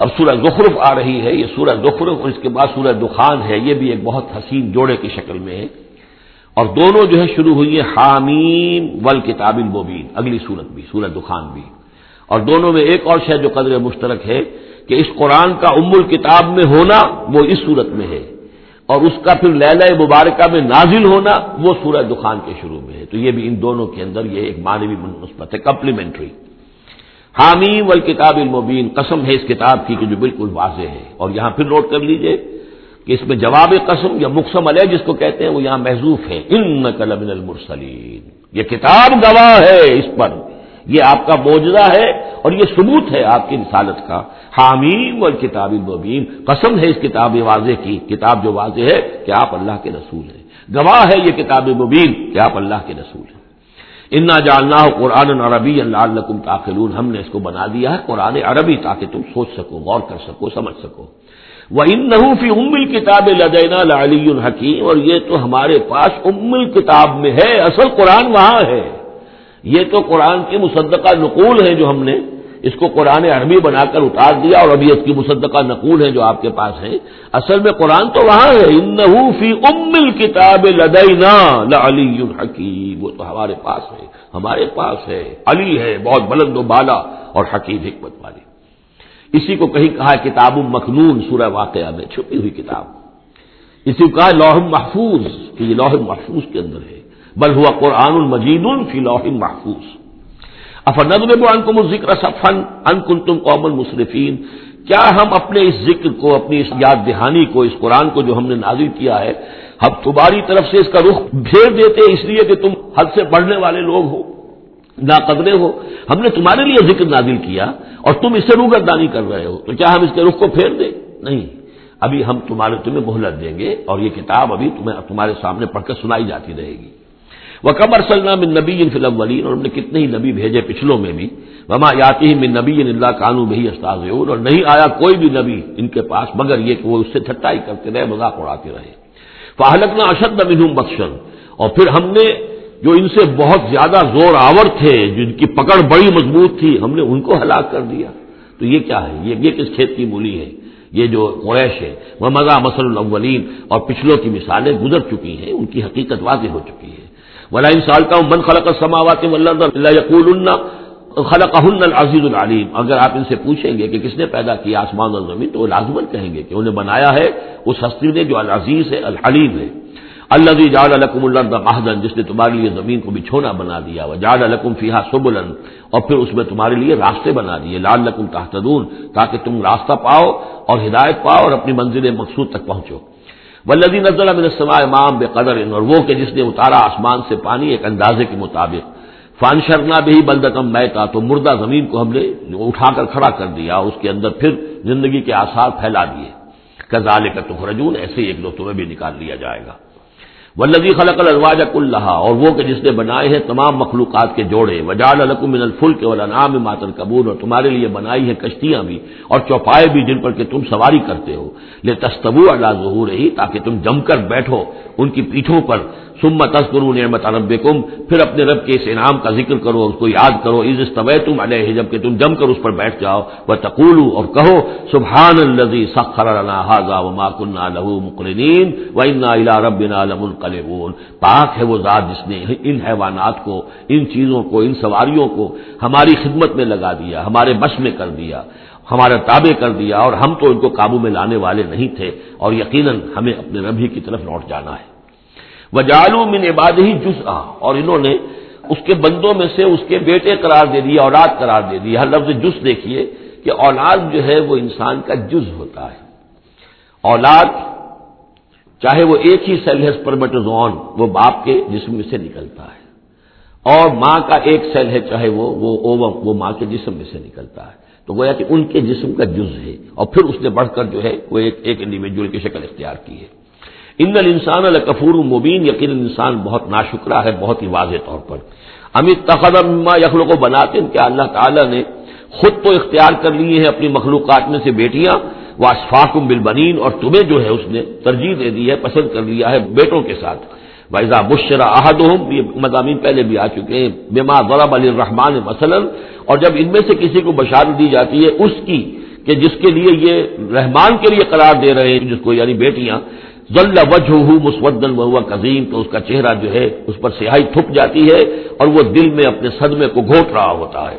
اب سورہ زخرف آ رہی ہے، یہ سورہ زخرف اور اس کے بعد سورہ دخان ہے، یہ بھی ایک بہت حسین جوڑے کی شکل میں ہے۔ اور دونوں جو ہے شروع ہوئی ہے حامیم ول کتاب المبین، اگلی سورت بھی، سورہ دخان بھی۔ اور دونوں میں ایک اور شہ جو قدر مشترک ہے کہ اس قرآن کا ام الکتاب میں ہونا وہ اس صورت میں ہے، اور اس کا پھر لیلہ مبارکہ میں نازل ہونا وہ سورہ دخان کے شروع میں ہے۔ تو یہ بھی ان دونوں کے اندر یہ ایک مانوی مثبت ہے کمپلیمنٹری حامی ول کتاب المبین، قسم ہے اس کتاب کی کہ جو بالکل واضح ہے۔ اور یہاں پھر نوٹ کر لیجیے کہ اس میں جواب قسم یا مقسم علیہ جس کو کہتے ہیں وہ یہاں محضوف ہے ان نقل المرسلین۔ یہ کتاب گواہ ہے اس پر۔ یہ آپ کا موجودہ ہے اور یہ ثبوت ہے آپ کی رسالت کا۔ حامیم اور کتاب المبین، قسم ہے اس کتاب واضح کی۔ کتاب جو واضح ہے کہ آپ اللہ کے رسول ہیں۔ گواہ ہے یہ کتاب مبین کہ آپ اللہ کے رسول ہیں۔ انا جالنا قرآن عربی اللہ تاخلون ہم نے اس کو بنا دیا ہے قرآن عربی تاکہ تم سوچ سکو، غور کر سکو، سمجھ سکو۔ وہ ان نحوفی امل کتاب لدینا علی الحکیم اور یہ تو ہمارے پاس امل کتاب میں ہے، اصل قرآن وہاں ہے۔ یہ تو قرآن کے مصدقہ نقول ہے جو ہم نے اس کو قرآن عربی بنا کر اتار دیا اور ابھی اس کی مصدقہ نقول ہے جو آپ کے پاس ہے اصل میں قرآن تو وہاں ہے۔ فی ام کتاب لدینا علی الحکیم وہ تو ہمارے پاس ہے۔ ہمارے پاس ہے۔ علی ہے۔ بہت بلند و بالا اور حکیم حکمت والی۔ اسی کو کہیں کہا کتاب مخنون، سورہ واقعہ میں چھپی ہوئی کتاب۔ اسی کو کہا لوح محفوظ، کہ یہ لوح محفوظ کے اندر ہے۔ بل ہوا قرآن المجید فی لوح محفوظ۔ افن ذکر صفن ان کن تم قوم المصرفین کیا ہم اپنے اس ذکر کو، اپنی اس یاد دہانی کو، اس قرآن کو جو ہم نے نازل کیا ہے، ہم تمہاری طرف سے اس کا رخ بھیڑ دیتے اس لیے کہ تم حد سے پڑھنے والے لوگ ہو نہ قدرے ہو۔ ہم نے تمہارے لیے ذکر نازل کیا اور تم اس سے روگردانی کر رہے ہو۔ تو کیا ہم اس کے رخ کو پھیر دیں؟ نہیں۔ ابھی ہم تمہارے تمہیں مہلت دیں گے اور یہ کتاب ابھی تمہیں تمہارے سامنے پڑھ کر سنائی جاتی رہے گی۔ وہ قبر سلام نبی ان فلم ولین اور نے کتنے ہی نبی بھیجے پچھلوں میں بھی وما یاتی من نبی اللہ کانو بہی استاذ اور نہیں آیا کوئی بھی نبی ان کے پاس مگر یہ کہ وہ اس سے ٹھٹائی کرتے رہے، مذاق اڑاتے رہے۔ فہلک نہ اشد نبی بخشن اور پھر ہم نے جو ان سے بہت زیادہ زور آور تھے، جن کی پکڑ بڑی مضبوط تھی، ہم نے ان کو ہلاک کر دیا۔ تو یہ کیا ہے؟ یہ یہ کس کھیت کی مولی ہے؟ یہ جو قریش ہے۔ وہ مزہ مسل الاولین اور پچھلوں کی مثالیں گزر چکی ہیں، ان کی حقیقت واضح ہو چکی ہے۔ ولا ان سالتا من خلق سماوات یقول خلق العزیز العلیم اگر آپ ان سے پوچھیں گے کہ کس نے پیدا کیا آسمان اور زمین، تو وہ لازمن کہیں گے کہ انہیں بنایا ہے اس ہستی نے جو العزیز ہے، الحلیم ہے. اللہ جاد الکم اللہ جس نے تمہارے لیے زمین کو بچھونا بنا دیا وہ جاد الکم فیحا سبلن اور پھر اس میں تمہارے لیے راستے بنا دیے. لال لکم تحتدون تاکہ تم راستہ پاؤ اور ہدایت پاؤ اور اپنی منزل مقصود تک پہنچو. ولدی نزلہ من السماء امام بے قدر اور وہ کہ جس نے اتارا آسمان سے پانی ایک اندازے کے مطابق۔ فان شرنا بھی بلدکم میں تو مردہ زمین کو ہم نے اٹھا کر کھڑا کر دیا، اس کے اندر پھر زندگی کے آثار پھیلا دیے۔ کزال کا تخرجون، ایسے ایک دو تمہیں بھی نکال لیا جائے گا۔ ولدی خلق الواج اللہ اور وہ کہ جس نے بنائے ہیں تمام مخلوقات کے جوڑے وجال الکم من الفل کے نام ماتر قبول اور تمہارے لیے بنائی ہیں کشتیاں بھی، اور چوپائے بھی جن پر کہ تم سواری کرتے ہو۔ لے تستبو اللہ ظہور ہی تاکہ تم جم کر بیٹھو ان کی پیٹھوں پر۔ سم تسکرو نعمت رب پھر اپنے رب کے اس انعام کا ذکر کرو، اس کو یاد کرو۔ عز طوی تم علیہ، جبکہ تم جم کر اس پر بیٹھ جاؤ۔ وہ تقولو اور کہو، سبحان الزی سخر حاضا و ماکن مقرنین و انا الا رب لمنقلبون پاک ہے وہ ذات جس نے ان حیوانات کو، ان چیزوں کو، ان سواریوں کو ہماری خدمت میں لگا دیا، ہمارے بش میں کر دیا ہمارا تابع کر دیا، اور ہم تو ان کو قابو میں لانے والے نہیں تھے، اور یقیناً ہمیں اپنے ربی کی طرف لوٹ جانا ہے۔ وجالو من عباد ہی جز اور انہوں نے اس کے بندوں میں سے اس کے بیٹے قرار دے دیا اولاد قرار دے دیا ہر لفظ جز دیکھیے کہ اولاد جو ہے وہ انسان کا جز ہوتا ہے۔ اولاد چاہے وہ ایک ہی سیل ہے اسپرمٹوزون وہ باپ کے جسم میں سے نکلتا ہے۔ اور ماں کا ایک سیل ہے چاہے وہ وہ اوم وہ ماں کے جسم میں سے نکلتا ہے۔ تو گویا کہ ان کے جسم کا جز ہے۔ اور پھر اس نے بڑھ کر جو ہے، وہ ایک ایک انڈیویجل کی شکل اختیار کی ہے۔ ان انسان الکفور مبین، یقین انسان بہت ناشکرا ہے، بہت ہی واضح طور پر۔ امت تخما یخلوں کو بناتے ہیں کہ اللہ تعالیٰ نے خود تو اختیار کر لیے ہیں اپنی مخلوقات میں سے بیٹیاں وہ بالبنین اور تمہیں جو ہے اس نے ترجیح دے دی ہے، پسند کر لیا ہے بیٹوں کے ساتھ۔ ویزا بشرا احد یہ مضامین پہلے بھی آ چکے ہیں بیما غرب علی الرحمان مثلاً، اور جب ان میں سے کسی کو بشارت دی جاتی ہے اس کی کہ جس کے لیے یہ رحمان کے لیے قرار دے رہے ہیں، جس کو یعنی بیٹیاں ذل وجہ مسودن ہوا قزیم، تو اس کا چہرہ جو ہے اس پر سیاہی تھک جاتی ہے اور وہ دل میں اپنے صدمے کو گھوٹ رہا ہوتا ہے۔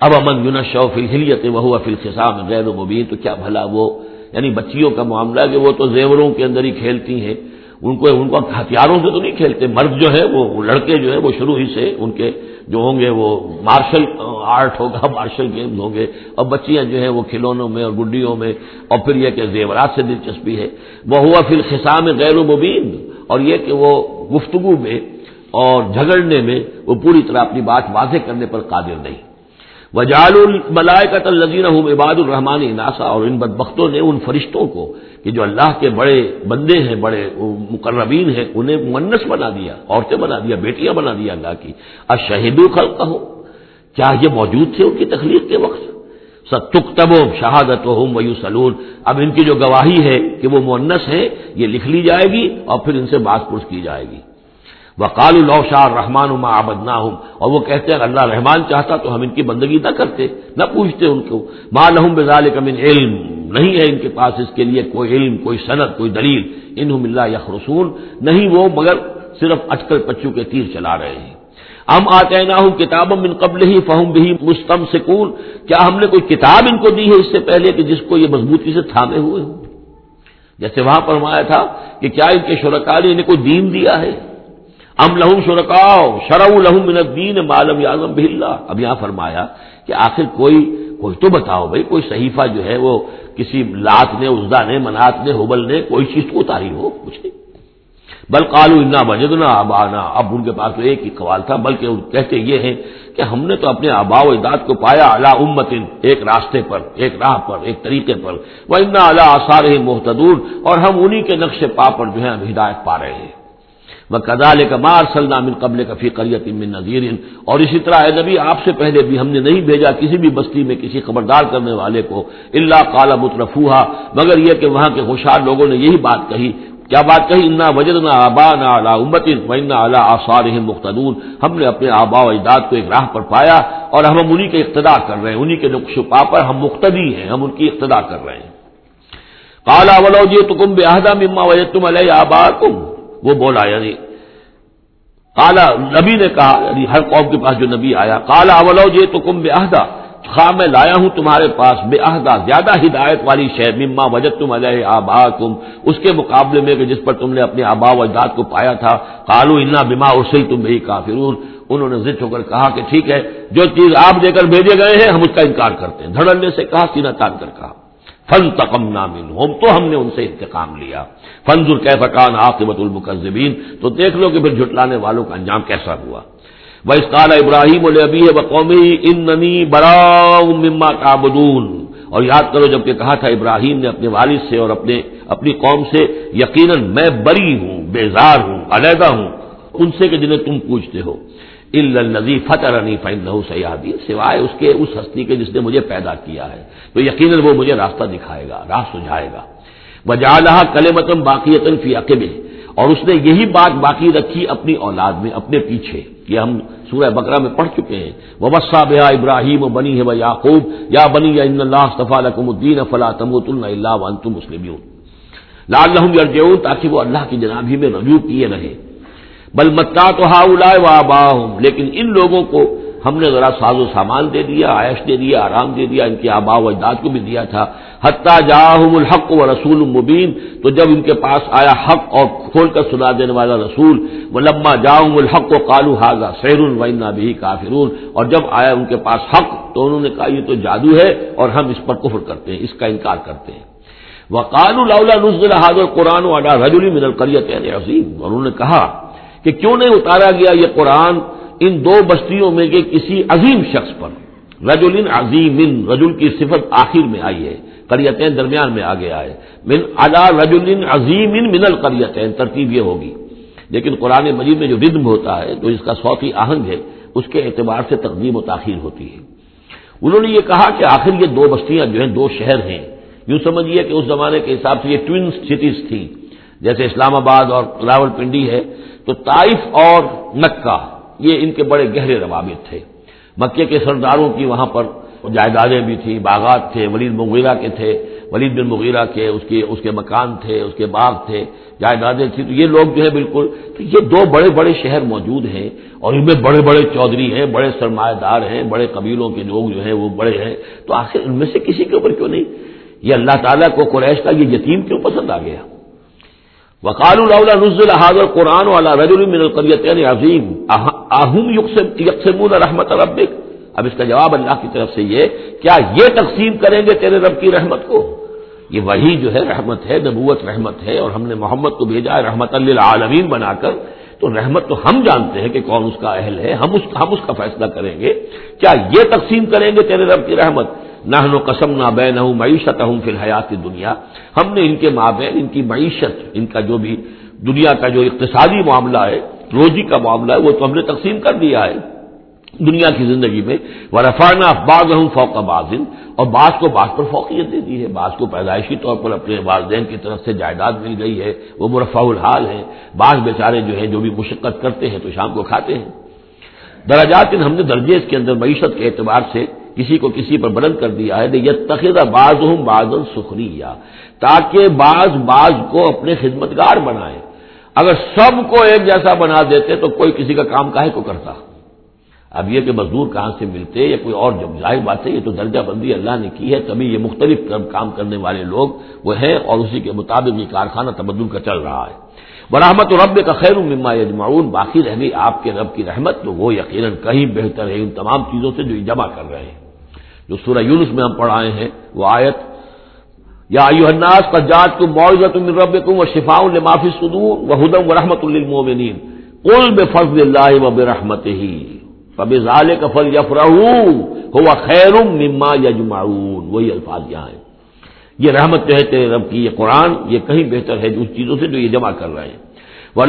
اب امن یون شوف الحلیت وہ فل خسام غیر مبین، تو کیا بھلا وہ؟ یعنی بچیوں کا معاملہ کہ وہ تو زیوروں کے اندر ہی کھیلتی ہیں، ان کو ان کو ہتھیاروں سے تو نہیں کھیلتے، مرد جو ہے وہ لڑکے جو ہے وہ شروع ہی سے ان کے جو ہوں گے وہ مارشل آرٹ ہوگا، مارشل گیمز ہوں گے، اور بچیاں جو ہیں وہ کھلونوں میں اور گڈیوں میں، اور پھر یہ کہ زیورات سے دلچسپی ہے۔ وہ ہوا پھر خسام غیر و مبین، اور یہ کہ وہ گفتگو میں اور جھگڑنے میں وہ پوری طرح اپنی بات واضح کرنے پر قادر نہیں۔ وجال الملائے کا تلزین عباد الرحمان ناسا اور ان بدبختوں نے ان فرشتوں کو کہ جو اللہ کے بڑے بندے ہیں، بڑے مقربین ہیں، انہیں منس بنا دیا، عورتیں بنا دیا، بیٹیاں بنا دیا اللہ کی۔ اشہید خلق ہو کیا یہ موجود تھے ان کی تخلیق کے وقت؟ ستب شہادت و ویو سلون اب ان کی جو گواہی ہے کہ وہ مونس ہے یہ لکھ لی جائے گی اور پھر ان سے باس پرس کی جائے گی۔ وقال شاہ رحمان ما آبدنا ہوں اور وہ کہتے ہیں اللہ رحمان چاہتا تو ہم ان کی بندگی نہ کرتے، نہ پوچھتے ان کو۔ ماں لہم بزال کمن علم، نہیں ہے ان کے پاس اس کے لیے کوئی علم، کوئی صنعت کوئی دلیل۔ انہم اللہ یخرسون نہیں وہ، مگر صرف اٹکل پچو کے تیر چلا رہے ہیں۔ ہم آتے نہ ہوں کتاب من قبل ہی فہم بھی مستم سکون کیا ہم نے کوئی کتاب ان کو دی ہے اس سے پہلے کہ جس کو یہ مضبوطی سے تھامے ہوئے ہوں؟ جیسے وہاں فرمایا تھا کہ کیا ان کے شرکار نے کوئی دین دیا ہے؟ ام لہم شرکاؤ شرع لہم من الدین معلوم یازم بھلا اب یہاں فرمایا کہ آخر کوئی کوئی تو بتاؤ بھائی، کوئی صحیفہ جو ہے وہ کسی لات نے ازدا نے، منات نے ہوبل نے، کوئی چیز کو اتاری ہو، کچھ نہیں۔ بل قالو انا بجدنا ابانا اب ان کے پاس تو ایک ہی قوال تھا، بلکہ کہتے یہ ہیں کہ ہم نے تو اپنے آبا و اجداد کو پایا اللہ امتن، ایک راستے پر، ایک راہ پر، ایک طریقے پر۔ وہ انا اللہ آثار محتدور اور ہم انہی کے نقش پا پر جو ہے ہم ہدایت پا رہے ہیں۔ وہ کدال کا مار سلام قبل کفی قریت امن نذیر۔ اور اسی طرح اے نبی، آپ سے پہلے بھی ہم نے نہیں بھیجا کسی بھی بستی میں کسی خبردار کرنے والے کو اللہ کالا مترفوہا، مگر یہ کہ وہاں کے خوشحال لوگوں نے یہی بات کہی۔ کیا بات کہی؟ انا وجد نہ آبا نہ اعلیٰ امتن ونا اعلیٰ آثار مختدون ہم نے اپنے آبا و اجداد کو ایک راہ پر پایا اور ہم انہیں کے اقتدا کر رہے ہیں انہیں کے نقش پا پر ہم مختدی ہیں، ہم ان کی اقتدا کر رہے ہیں۔ کالا ولو جی تم بے عہدہ مما وجد تم علیہ آبا تم وہ بولا یعنی کالا نبی نے کہا یعنی ہر قوم کے پاس جو نبی آیا کالا اولو جے تو کم بے عہدہ خواہ میں لایا ہوں تمہارے پاس بے عہدہ زیادہ ہدایت والی شہر مما وجد تم علیہ آبا تم اس کے مقابلے میں کہ جس پر تم نے اپنے آبا و اجداد کو پایا تھا کالو انا بیما اسے تم بھی کافرون، انہوں نے ضد ہو کر کہا کہ ٹھیک ہے، جو چیز آپ دے کر بھیجے گئے ہیں، ہم اس کا انکار کرتے ہیں۔ دھڑنے سے کہا سینا تان کر کہا۔ فن تکم نامن ہوم تو ہم نے ان سے انتقام لیا۔ فنزر کی فکان عاقبت المکذبین، تو دیکھ لو کہ پھر جھٹلانے والوں کا انجام کیسا ہوا۔ وہ اس کالا ابراہیم البی ہے قومی ان ننی مما کابدون اور یاد کرو، جبکہ کہا تھا ابراہیم نے اپنے والد سے اور اپنے، اپنی قوم سے، یقیناً میں بری ہوں، بیزار ہوں، علیحدہ ہوں، ان سے کہ جنہیں تم پوچھتے ہو۔ الزی فتح رنی فین سیادی سوائے اس کے، اس ہستی کے جس نے مجھے پیدا کیا ہے۔ تو یقیناً وہ مجھے راستہ دکھائے گا، راہ سجھائے گا۔ وجالہ کل متم باقی فی عقب اور اس نے یہی بات باقی رکھی اپنی اولاد میں، اپنے پیچھے، کہ ہم سورہ بکرا میں پڑھ چکے ہیں۔ وبسا بیا ابراہیم و بنی ہے یعقوب یا بنی یا ان اللہ صفا لکم الدین فلا تموت اللہ ون مسلم لال لہم تاکہ وہ اللہ کی جنابی میں رجوع کیے رہے بل متا تو ہا و لیکن ان لوگوں کو ہم نے ذرا ساز و سامان دے دیا، عائش دے دیا، آرام دے دیا، ان کے آبا و اجداد کو بھی دیا تھا۔ حتیٰ جاہم الحق و رسول مبین، تو جب ان کے پاس آیا حق اور کھول کر سنا دینے والا رسول و لما جاؤں الحق و کالو حاضہ سیر الوینا بھی کافرون۔ اور جب آیا ان کے پاس حق، تو انہوں نے کہا یہ تو جادو ہے اور ہم اس پر کفر کرتے ہیں، اس کا انکار کرتے ہیں۔ وہ کالو نزل حاضر قرآن و اڈا رجولی من القریت عظیم اور انہوں نے کہا کہ کیوں نہیں اتارا گیا یہ قرآن ان دو بستیوں میں کے کسی عظیم شخص پر؟ رجول عظیم رجول کی صفت آخر میں آئی ہے کریتیں درمیان میں آگے آئے۔ من ادا رجول عظیم من القریتیں ترتیب یہ ہوگی۔ لیکن قرآن مجید میں جو ردم ہوتا ہے، جو اس کا سوتی آہنگ ہے، اس کے اعتبار سے تقدیم و تاخیر ہوتی ہے۔ انہوں نے یہ کہا کہ آخر یہ دو بستیاں جو ہیں، دو شہر ہیں۔ یوں سمجھیے کہ اس زمانے کے حساب سے یہ ٹوین سٹیز تھیں۔ جیسے اسلام آباد اور راول پنڈی ہے تو طائف اور مکہ، یہ ان کے بڑے گہرے روابط تھے۔ مکے کے سرداروں کی وہاں پر جائیدادیں بھی تھیں، باغات تھے، ولید مغیرہ کے تھے۔ ولید بن مغیرہ کے اس کے اس کے مکان تھے، اس کے باغ تھے، جائیدادیں تھیں۔ تو یہ لوگ جو ہے بالکل، تو یہ دو بڑے بڑے شہر موجود ہیں اور ان میں بڑے بڑے چودھری ہیں، بڑے سرمایہ دار ہیں، بڑے قبیلوں کے لوگ جو ہیں وہ بڑے ہیں۔ تو آخر ان میں سے کسی کے اوپر کیوں نہیں؟ یہ اللہ تعالیٰ کو قریش کا یہ یتیم کیوں پسند آ گیا؟ وکال اللہ نزل حاضر قرآن والا رجول من القریت عظیم آہم یکسمون رحمت ربک اب اس کا جواب اللہ کی طرف سے یہ، کیا یہ تقسیم کریں گے تیرے رب کی رحمت کو؟ یہ وہی جو ہے رحمت ہے، نبوت رحمت ہے، اور ہم نے محمد کو بھیجا ہے رحمت اللہ عالمین بنا کر۔ تو رحمت تو ہم جانتے ہیں کہ کون اس کا اہل ہے، ہم اس ہم اس کا فیصلہ کریں گے۔ کیا یہ تقسیم کریں گے تیرے رب کی رحمت؟ نہ نو قسم نہ بے نہ معیشت ہوں فی الحیات دنیا ہم نے ان کے مابین، ان کی معیشت، ان کا جو بھی دنیا کا جو اقتصادی معاملہ ہے، روزی کا معاملہ ہے، وہ تو ہم نے تقسیم کر دیا ہے۔ دنیا کی زندگی میں وہ رفانہ ہوں فوق بازن اور بعض کو بعض پر فوقیت دے دی ہے۔ بعض کو پیدائشی طور پر اپنے والدین کی طرف سے جائیداد مل گئی ہے، وہ مرفع الحال ہے بعض بیچارے جو ہیں، جو بھی مشقت کرتے ہیں، تو شام کو کھاتے ہیں۔ دراجات ہم نے درجے اس کے اندر معیشت کے اعتبار سے کسی کو کسی پر بلند کر دیا ہے یہ تقیدہ باز ہوں بازن تاکہ بعض بعض کو اپنے خدمتگار بنائے۔ اگر سب کو ایک جیسا بنا دیتے تو کوئی کسی کا کام کاہے کو کرتا۔ اب یہ کہ مزدور کہاں سے ملتے یا کوئی اور جب ظاہر بات ہے، یہ تو درجہ بندی اللہ نے کی ہے، تبھی یہ مختلف کام کرنے والے لوگ وہ ہیں اور اسی کے مطابق یہ کارخانہ تبدل کا چل رہا ہے۔ برحمت رب کا خیر مما یجمعون باقی رہ گئی آپ کے رب کی رحمت تو وہ یقیناً کہیں بہتر ہے ان تمام چیزوں سے جو یہ جمع کر رہے ہیں۔ جو سورہ یونس میں ہم پڑھائے ہیں، وہ آیت، یا الناس کا جات کو معاوضہ تم رب تم و شفا معافی سدور و ہدم و رحمت المومنین قل بے فضل اللہ و برحمت ہی کبھی ظال کفل یفرا ہوا خیر مما یجمعون۔ وہی الفاظ یہاں ہیں۔ یہ رحمت جو ہے تیرے رب کی، یہ قرآن، یہ کہیں بہتر ہے اس چیزوں سے جو یہ جمع کر رہے ہیں۔ وہ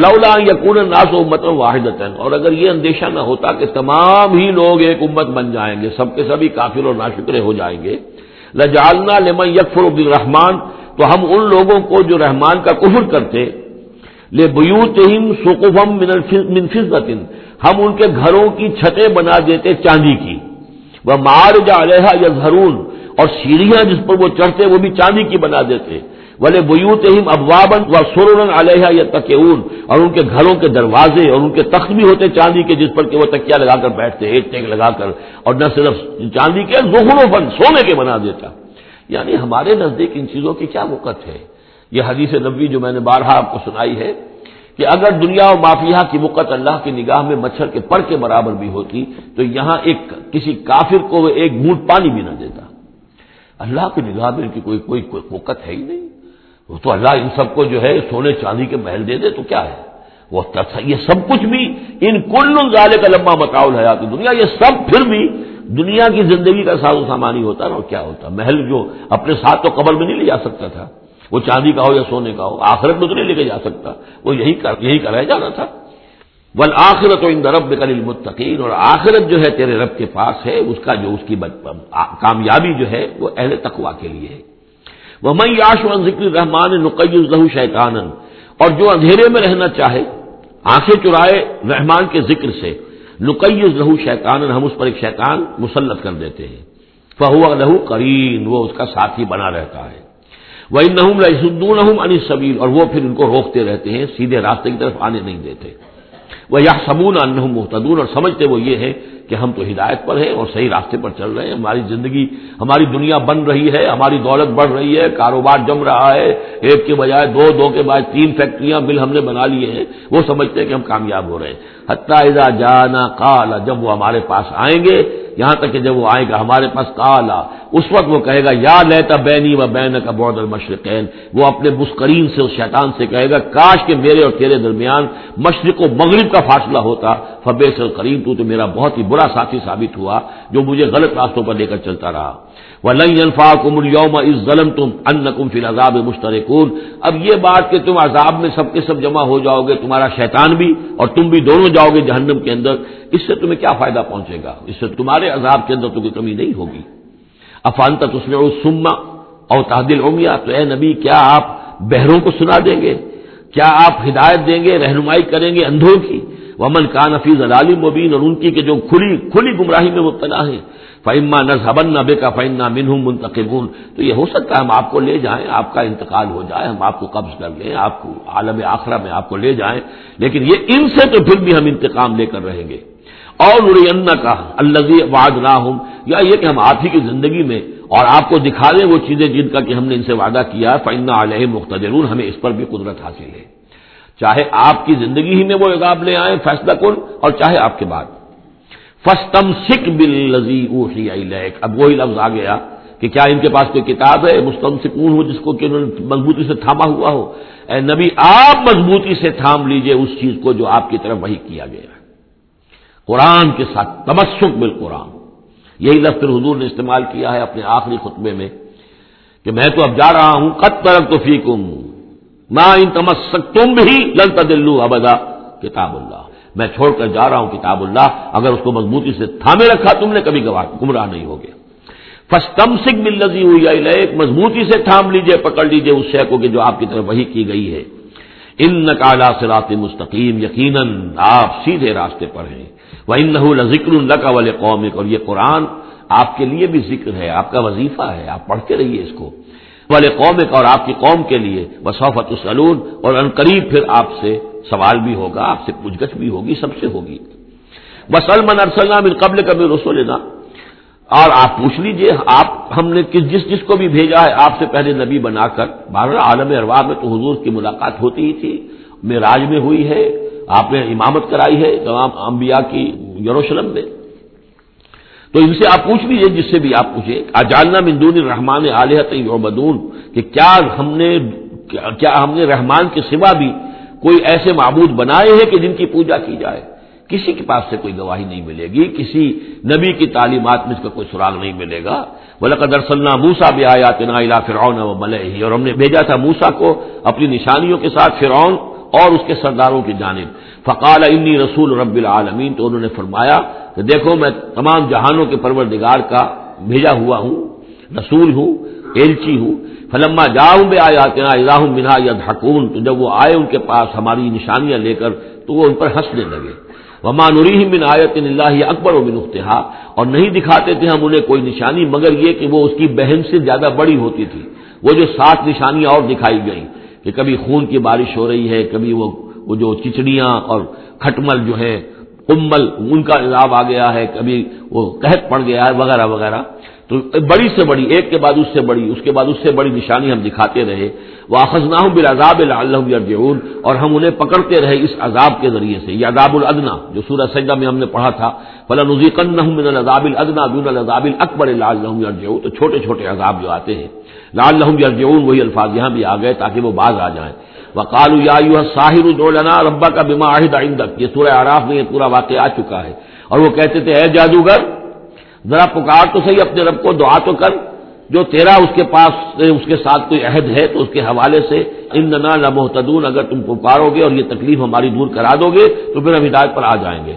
یقون ناس و امت واحد اور اگر یہ اندیشہ نہ ہوتا کہ تمام ہی لوگ ایک امت بن جائیں گے، سب کے سبھی کافر اور ناشکرے ہو جائیں گے لجالنا لمن یکفر عبد الرحمان تو ہم ان لوگوں کو جو رحمان کا کفر کرتے لے بیوت سکوفم منفظ ہم ان کے گھروں کی چھتیں بنا دیتے چاندی کی۔ وہ مار جا رہا یا اور سیڑھیاں جس پر وہ چڑھتے، وہ بھی چاندی کی بنا دیتے۔ بولے بوت ابوابن و سورن علیہ یا اور ان کے گھروں کے دروازے اور ان کے تخت بھی ہوتے چاندی کے، جس پر کہ وہ تکیا لگا کر بیٹھتے، ایک ٹیک لگا کر، اور نہ صرف چاندی کے زخروں بن سونے کے بنا دیتا۔ یعنی ہمارے نزدیک ان چیزوں کی کیا وقت ہے؟ یہ حدیث نبی جو میں نے بارہا آپ کو سنائی ہے کہ اگر دنیا و مافیا کی وقت اللہ کی نگاہ میں مچھر کے پر کے برابر بھی ہوتی، تو یہاں ایک کسی کافر کو ایک گھونٹ پانی بھی نہ دیتا۔ اللہ کی نگاہ میں ان کی کوئی کوئی وقت ہے ہی نہیں۔ وہ تو اللہ ان سب کو جو ہے سونے چاندی کے محل دے دے، تو کیا ہے؟ وہ یہ سب کچھ بھی ان کل ظالے کا لمبا متاول حیات دنیا یہ سب پھر بھی دنیا کی زندگی کا ساز و سامانی ہوتا نا، اور کیا ہوتا؟ محل جو اپنے ساتھ تو قبر میں نہیں لے جا سکتا تھا، وہ چاندی کا ہو یا سونے کا ہو، آخرت میں تو نہیں لے کے جا سکتا، وہ یہی کر، یہی کرایا جانا تھا۔ بل آخرت و ان رب کل متقین اور آخرت جو ہے تیرے رب کے پاس ہے، اس کا جو اس کی کامیابی جو ہے، وہ اہل تقوا کے لیے ہے۔ وہ میں یاش و ذکر رحمان نقی الظہ شیطان اور جو اندھیرے میں رہنا چاہے، آنکھیں چرائے رحمان کے ذکر سے نقی الظہ شیطان ہم اس پر ایک شیطان مسلط کر دیتے ہیں۔ فہو لہو کرین وہ اس کا ساتھی بنا رہتا ہے۔ وہ نحم رسدون ان سبیل اور وہ پھر ان کو روکتے رہتے ہیں، سیدھے راستے کی طرف آنے نہیں دیتے۔ وہ یا سبون ان محتدون اور سمجھتے وہ یہ ہے کہ ہم تو ہدایت پر ہیں اور صحیح راستے پر چل رہے ہیں۔ ہماری زندگی، ہماری دنیا بن رہی ہے، ہماری دولت بڑھ رہی ہے، کاروبار جم رہا ہے۔ ایک کے بجائے دو دو کے بعد تین فیکٹریاں بل ہم نے بنا لیے ہیں۔ وہ سمجھتے ہیں کہ ہم کامیاب ہو رہے ہیں۔ حتیٰ جانا کالا جب وہ ہمارے پاس آئیں گے، یہاں تک کہ جب وہ آئے گا ہمارے پاس کالا اس وقت وہ کہے گا، یا لیتا بینی و بین کا بہت المشرقین۔ وہ اپنے مسکرین سے اس شیطان سے کہے گا، کاش کے میرے اور تیرے درمیان مشرق و مغرب کا فاصلہ ہوتا فبیس القریم تو تو میرا بہت ہی برا ساتھی ثابت ہوا جو مجھے غلط راستوں پر لے کر چلتا رہا۔ وہ لئی الفا کم یوم اس ظلم تم ان کم فی عذاب مشترکون اب یہ بات کہ تم عذاب میں سب کے سب جمع ہو جاؤ گے، تمہارا شیطان بھی اور تم بھی دونوں جاؤ گے جہنم کے اندر، اس سے تمہیں کیا فائدہ پہنچے گا؟ اس سے تمہارے عذاب کے اندر تو کوئی کمی نہیں ہوگی۔ افانتا اس میں سما اور تعدل عمیا تو اے نبی، کیا آپ بہروں کو سنا دیں گے؟ کیا آپ ہدایت دیں گے، رہنمائی کریں گے اندھوں کی؟ ومن کا نفیز علالی مبین، اور ان کی کہ جو کھلی کھلی گمراہی میں مبتلا ہے۔ فعما نظبن نبے کا فعنا منہ منتقبون تو یہ ہو سکتا ہے ہم آپ کو لے جائیں، آپ کا انتقال ہو جائے، ہم آپ کو قبض کر لیں، آپ کو عالم آخرہ میں آپ کو لے جائیں۔ لیکن یہ ان سے تو پھر بھی ہم انتقام لے کر رہیں گے۔ اور ارین کا الزی واد نہ ہوں یا یہ کہ ہم آپ ہی کی زندگی میں اور آپ کو دکھا دیں وہ چیزیں جن کا کہ ہم نے ان سے وعدہ کیا۔ فعنا علیہ مختلف ہمیں اس پر بھی قدرت حاصل ہے۔ چاہے آپ کی زندگی ہی میں وہ عذاب لے آئیں، فیصلہ کن، اور چاہے آپ کے بعد۔ فستم سکھ بل لذی اب وہی لفظ آ گیا کہ کیا ان کے پاس کوئی کتاب ہے؟ مستم سکون ہو، جس کو کہ انہوں نے مضبوطی سے تھاما ہوا ہو۔ اے نبی، آپ مضبوطی سے تھام لیجیے اس چیز کو جو آپ کی طرف وہی کیا گیا ہے۔ قرآن کے ساتھ تمسک بال قرآن یہی لفظ حضور نے استعمال کیا ہے اپنے آخری خطبے میں کہ میں تو اب جا رہا ہوں قط طرف تو فیکم ان تمسک تم بھی للتا دلو ابدا کتاب اللہ میں چھوڑ کر جا رہا ہوں کتاب اللہ. اگر اس کو مضبوطی سے تھامے رکھا تم نے، کبھی گواہ گمراہ نہیں ہوگے. فستم سکھ مل لذی ہوئی ایک مضبوطی سے تھام لیجیے، پکڑ لیجیے اس شے کو کہ جو آپ کی طرف وہی کی گئی ہے. ان نقالا سرات مستقیم یقیناً آپ سیدھے راستے پر ہیں. وہ ان نہ ذکر اللہ کا والے قوم اور یہ قرآن آپ کے لیے بھی ذکر ہے، آپ کا وظیفہ ہے. آپ پڑھتے رہیے اس کو. والے قوم اور آپ کی قوم کے لیے وصوفت السلون اور ان قریب پھر آپ سے سوال بھی ہوگا، آپ سے پوچھ گچھ بھی ہوگی، سب سے ہوگی۔ وسلم ارسلام من قبل کبھی رسول اور آپ پوچھ لیجیے، آپ، ہم نے کس، جس جس کو بھی بھیجا ہے، آپ سے پہلے نبی بنا کر۔ بارہ عالم اروا میں تو حضور کی ملاقات ہوتی ہی تھی۔ معراج میں ہوئی ہے، آپ نے امامت کرائی ہے تمام انبیاء کی یروشلم میں۔ تو ان سے آپ پوچھ لیجیے جس سے بھی آپ پوچھیں اجالنا مندون رحمان علیہ یومدون کہ کیا ہم نے، کیا ہم نے رحمان کے سوا بھی کوئی ایسے معبود بنائے ہیں کہ جن کی پوجا کی جائے؟ کسی کے پاس سے کوئی گواہی نہیں ملے گی، کسی نبی کی تعلیمات میں اس کا کوئی سراغ نہیں ملے گا۔ بولے قدر صلاح موسا بھی آیا تنا فرعون و ملے ہی اور ہم نے بھیجا تھا موسا کو اپنی نشانیوں کے ساتھ، فرعون اور اس کے سرداروں کی جانب۔ فقال انی رسول رب العالمین، تو انہوں نے فرمایا کہ دیکھو، میں تمام جہانوں کے پروردگار کا بھیجا ہوا ہوں، رسول ہوں، ایلچی ہوں۔ فلما جاؤں بے آیا الہم منہا یا دھکون تو جب وہ آئے ان کے پاس ہماری نشانیاں لے کر، تو وہ ان پر ہنسنے لگے۔ وما نوری بن آیت اللہ اکبر و بن اختہا، اور نہیں دکھاتے تھے ہم انہیں کوئی نشانی، مگر یہ کہ وہ اس کی بہن سے زیادہ بڑی ہوتی تھی۔ وہ جو سات نشانیاں اور دکھائی گئیں۔ کہ کبھی خون کی بارش ہو رہی ہے، کبھی وہ وہ جو چچڑیاں اور کھٹمل جو ہے کمبل ان کا عذاب آ گیا ہے، کبھی وہ قحط پڑ گیا ہے، وغیرہ وغیرہ۔ تو بڑی سے بڑی، ایک کے بعد اس سے بڑی، اس کے بعد اس سے بڑی نشانی ہم دکھاتے رہے۔ وہ آخذ نہ ہوں بالعذاب اللہ اور ہم انہیں پکڑتے رہے اس عذاب کے ذریعے سے یہ عذاب الدنا جو سورہ سجدہ میں ہم نے پڑھا تھا۔ فلاں نزیقن من العذاب الدنا بن العذاب اکبر اللہ تو چھوٹے چھوٹے عذاب جو آتے ہیں لال لحم یرجعون وہی الفاظ یہاں بھی آ گئے تاکہ وہ باز آ جائیں۔ وہ کالو یا ساحر لنا ربا کا بیما آہد آئندک یہ سورہ آراف میں یہ پورا واقع آ چکا ہے۔ اور وہ کہتے تھے، اے جادوگر ذرا پکار تو صحیح اپنے رب کو، دعا تو کر، جو تیرا اس کے پاس اس کے ساتھ کوئی عہد ہے تو اس کے حوالے سے ان نہ محتدون اگر تم پکارو گے اور یہ تکلیف ہماری دور کرا دو گے، تو پھر ہم ہدایت پر آ جائیں گے۔